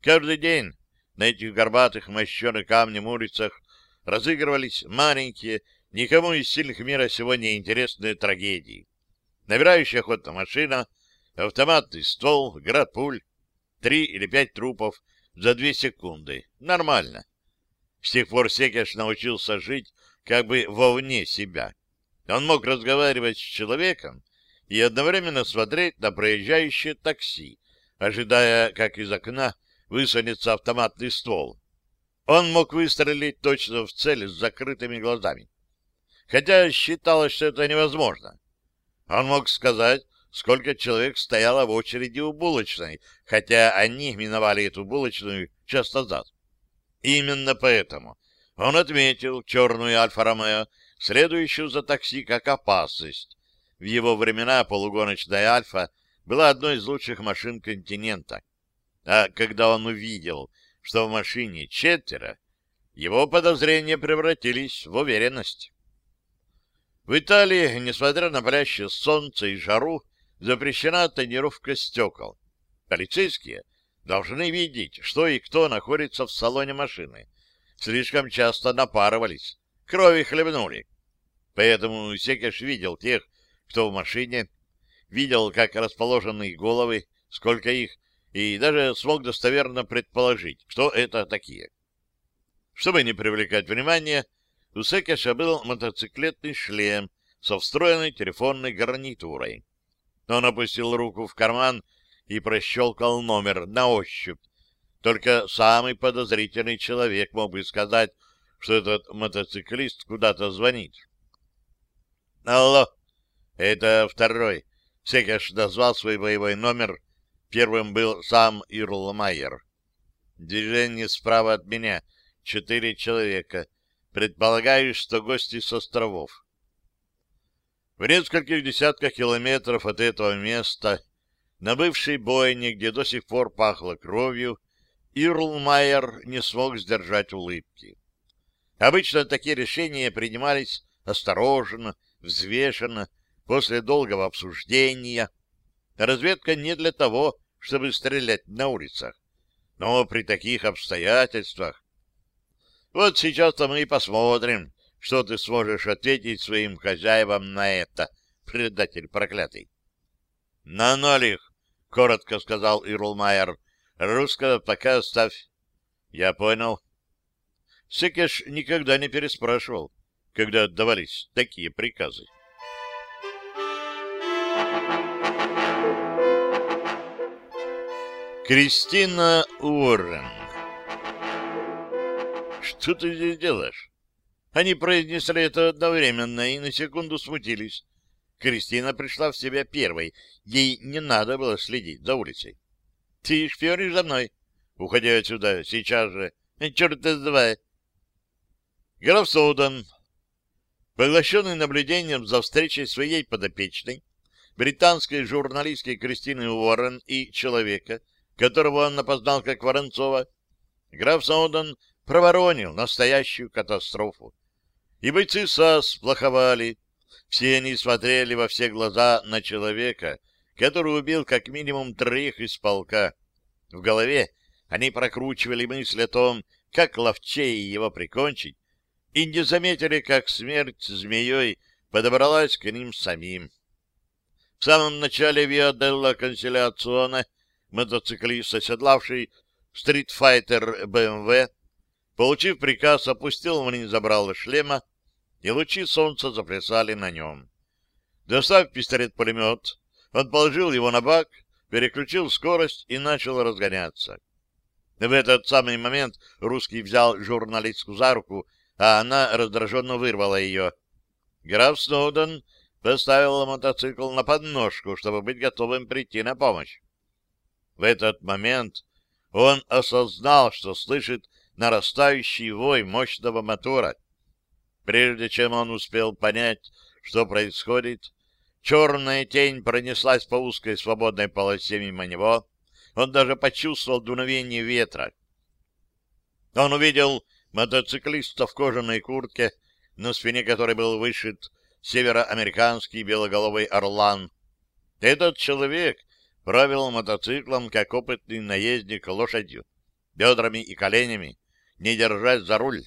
A: Каждый день на этих горбатых, мощенных камнем улицах разыгрывались маленькие, никому из сильных мира сегодня интересные трагедии. Набирающая ход машина, автоматный ствол, град пуль, три или пять трупов за две секунды. Нормально. С тех пор Секеш научился жить как бы вовне себя. Он мог разговаривать с человеком и одновременно смотреть на проезжающее такси, ожидая, как из окна высунется автоматный ствол. Он мог выстрелить точно в цель с закрытыми глазами. Хотя считалось, что это невозможно. Он мог сказать, сколько человек стояло в очереди у булочной, хотя они миновали эту булочную час назад. Именно поэтому он отметил черную Альфа-Ромео, следующую за такси как опасность. В его времена полугоночная Альфа была одной из лучших машин континента. А когда он увидел, что в машине четверо, его подозрения превратились в уверенность. В Италии, несмотря на палящее солнце и жару, запрещена тонировка стекол. Полицейские должны видеть, что и кто находится в салоне машины. Слишком часто напарывались, крови хлебнули. Поэтому Секеш видел тех, кто в машине, видел, как расположены их головы, сколько их, и даже смог достоверно предположить, кто это такие. Чтобы не привлекать внимания, у Секеша был мотоциклетный шлем со встроенной телефонной гарнитурой. Он опустил руку в карман и прощелкал номер на ощупь. Только самый подозрительный человек мог бы сказать, что этот мотоциклист куда-то звонит. «Алло, это второй». Секеш назвал свой боевой номер. Первым был сам Ирлмайер. Движение справа от меня. Четыре человека. Предполагаю, что гости с островов. В нескольких десятках километров от этого места, на бывшей бойне, где до сих пор пахло кровью, Ирлмайер не смог сдержать улыбки. Обычно такие решения принимались осторожно, взвешенно, после долгого обсуждения. Разведка не для того, чтобы стрелять на улицах, но при таких обстоятельствах. Вот сейчас-то мы и посмотрим, что ты сможешь ответить своим хозяевам на это, предатель проклятый. — На нолих, — коротко сказал Ирлмайер. — Русского пока оставь. — Я понял. Секеш никогда не переспрашивал, когда отдавались такие приказы. Кристина Уоррен «Что ты здесь делаешь?» Они произнесли это одновременно и на секунду смутились. Кристина пришла в себя первой. Ей не надо было следить за улицей. — Ты шпионишь за мной? — Уходи отсюда, сейчас же. — Черт давай. Граф Соудан, поглощенный наблюдением за встречей своей подопечной, британской журналистки Кристины Уоррен и человека, которого он опознал как Воронцова, граф Соудан проворонил настоящую катастрофу и бойцы САС плоховали. Все они смотрели во все глаза на человека, который убил как минимум троих из полка. В голове они прокручивали мысль о том, как ловчее его прикончить, и не заметили, как смерть змеей подобралась к ним самим. В самом начале Виа Делла Консиляциона мотоциклист, оседлавший стритфайтер БМВ, Получив приказ, опустил вниз забрало шлема, и лучи солнца заплясали на нем. Достав пистолет-пулемет, он положил его на бак, переключил скорость и начал разгоняться. В этот самый момент русский взял журналистку за руку, а она раздраженно вырвала ее. Граф Сноуден поставил мотоцикл на подножку, чтобы быть готовым прийти на помощь. В этот момент он осознал, что слышит нарастающий вой мощного мотора. Прежде чем он успел понять, что происходит, черная тень пронеслась по узкой свободной полосе мимо него. Он даже почувствовал дуновение ветра. Он увидел мотоциклиста в кожаной куртке, на спине которой был вышит североамериканский белоголовый орлан. Этот человек правил мотоциклом, как опытный наездник лошадью, бедрами и коленями, не держась за руль,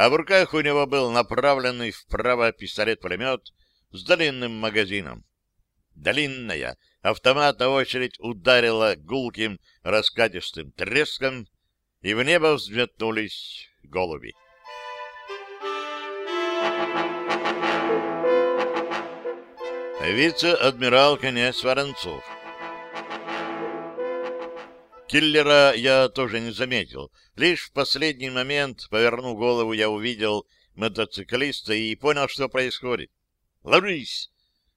A: а в руках у него был направленный вправо пистолет-пулемет с длинным магазином. Длинная автоматная очередь ударила гулким раскатистым треском, и в небо взметнулись голуби. Вице-адмирал князь Воронцов Киллера я тоже не заметил. Лишь в последний момент, повернув голову, я увидел мотоциклиста и понял, что происходит. «Ложись!»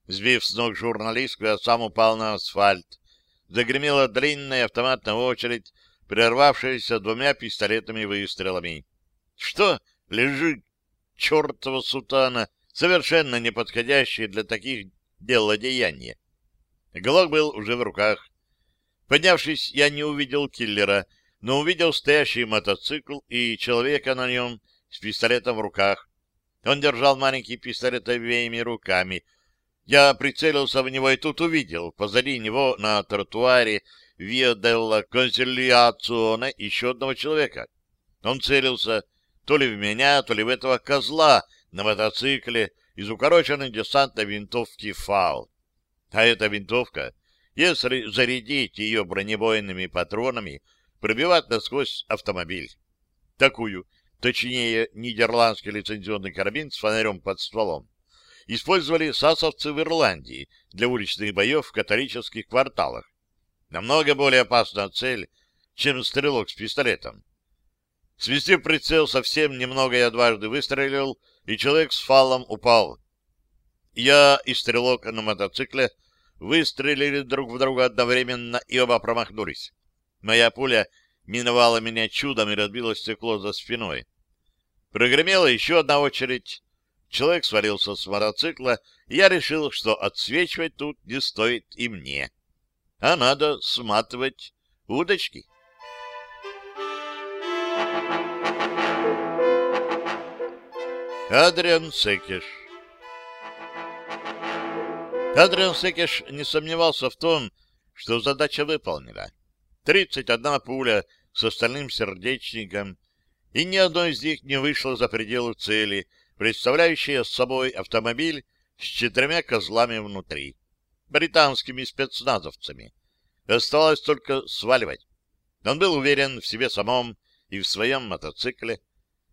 A: Сбив с ног журналистку, я сам упал на асфальт. Загремела длинная автоматная очередь, прервавшаяся двумя пистолетами-выстрелами. «Что? Лежит! Чертова сутана! Совершенно неподходящее для таких дел одеяние!» Глок был уже в руках. Поднявшись, я не увидел киллера, но увидел стоящий мотоцикл и человека на нем с пистолетом в руках. Он держал маленький пистолет обеими руками. Я прицелился в него и тут увидел позади него на тротуаре Виа Делла Консилиационе еще одного человека. Он целился то ли в меня, то ли в этого козла на мотоцикле из укороченной десантной винтовки «Фау». А эта винтовка если зарядить ее бронебойными патронами, пробивать насквозь автомобиль. Такую, точнее, нидерландский лицензионный карабин с фонарем под стволом. использовали сасовцы в Ирландии для уличных боев в католических кварталах. Намного более опасная цель, чем стрелок с пистолетом. Свистив прицел совсем немного, я дважды выстрелил, и человек с фалом упал. Я и стрелок на мотоцикле выстрелили друг в друга одновременно, и оба промахнулись. Моя пуля миновала меня чудом и разбила стекло за спиной. Прогремела еще одна очередь. Человек свалился с мотоцикла, и я решил, что отсвечивать тут не стоит и мне. А надо сматывать удочки. Адриан Секиш Адриан Секиш не сомневался в том, что задача выполнена. Тридцать одна пуля с остальным сердечником, и ни одной из них не вышло за пределы цели, представляющей собой автомобиль с четырьмя козлами внутри, британскими спецназовцами. Осталось только сваливать. Он был уверен в себе самом и в своем мотоцикле.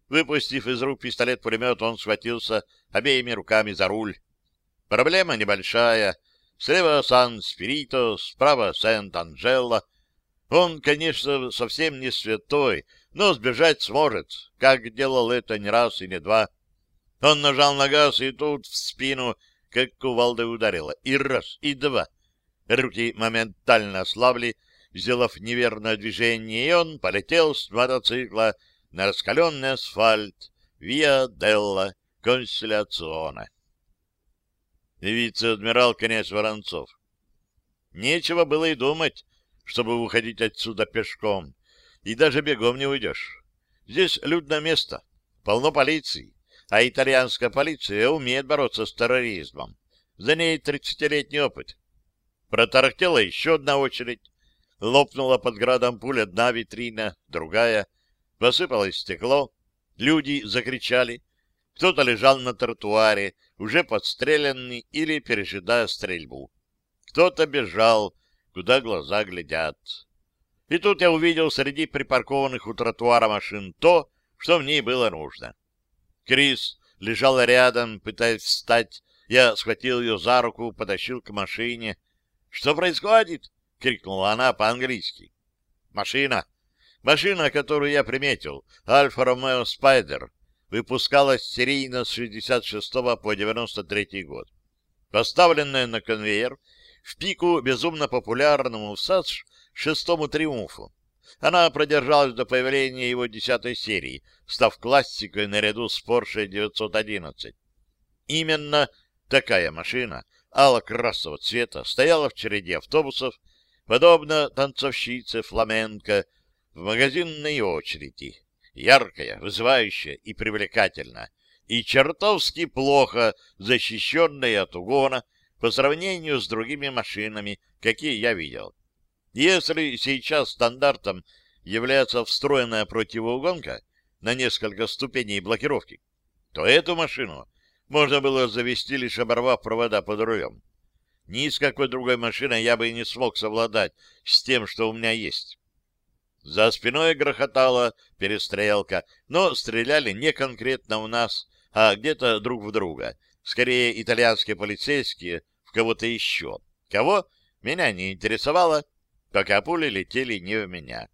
A: Выпустив из рук пистолет-пулемет, он схватился обеими руками за руль. Проблема небольшая. Слева Сан-Спирито, справа Сент-Анджело. Он, конечно, совсем не святой, но сбежать сможет, как делал это не раз и не два. Он нажал на газ, и тут в спину, как кувалдой ударило. И раз, и два. Руки моментально ослабли, сделав неверное движение, и он полетел с мотоцикла на раскаленный асфальт Виа Делла Консиляциона. Вице-адмирал князь Воронцов. Нечего было и думать, чтобы уходить отсюда пешком, и даже бегом не уйдешь. Здесь людное место, полно полиции, а итальянская полиция умеет бороться с терроризмом. За ней тридцатилетний опыт. Протарахтела еще одна очередь, лопнула под градом пуль одна витрина, другая — Посыпалось стекло, люди закричали, кто-то лежал на тротуаре, уже подстреленный или пережидая стрельбу. Кто-то бежал, куда глаза глядят. И тут я увидел среди припаркованных у тротуара машин то, что в ней было нужно. Крис лежала рядом, пытаясь встать. Я схватил ее за руку, потащил к машине. — Что происходит? — крикнула она по-английски. — Машина! Машина, которую я приметил, Альфа-Ромео Спайдер, выпускалась серийно с 66 по 93 год. Поставленная на конвейер в пику безумно популярному в САС шестому «Триумфу». Она продержалась до появления его десятой серии, став классикой наряду с Porsche 911. Именно такая машина ало-красного цвета стояла в череде автобусов, подобно танцовщице фламенко, в магазинной очереди, яркая, вызывающая и привлекательная, и чертовски плохо защищенная от угона по сравнению с другими машинами, какие я видел. Если сейчас стандартом является встроенная противоугонка на несколько ступеней блокировки, то эту машину можно было завести, лишь оборвав провода под рулем. Ни с какой другой машиной я бы не смог совладать с тем, что у меня есть. За спиной грохотала перестрелка, но стреляли не конкретно у нас, а где-то друг в друга. Скорее, итальянские полицейские в кого-то еще. Кого? Меня не интересовало, пока пули летели не в меня.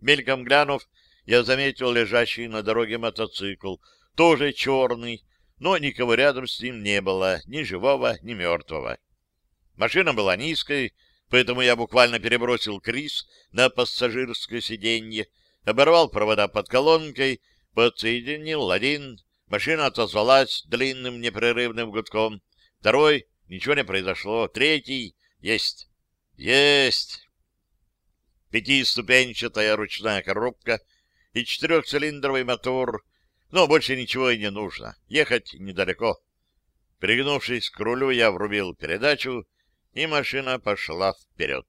A: Мельком глянув, я заметил лежащий на дороге мотоцикл, тоже черный, но никого рядом с ним не было, ни живого, ни мертвого. Машина была низкой, поэтому я буквально перебросил Крис на пассажирское сиденье, оборвал провода под колонкой, подсоединил один, машина отозвалась длинным непрерывным гудком, второй — ничего не произошло, третий — есть, есть. Пятиступенчатая ручная коробка и четырехцилиндровый мотор, но больше ничего и не нужно, ехать недалеко. Пригнувшись к рулю, я врубил передачу, и машина пошла вперед.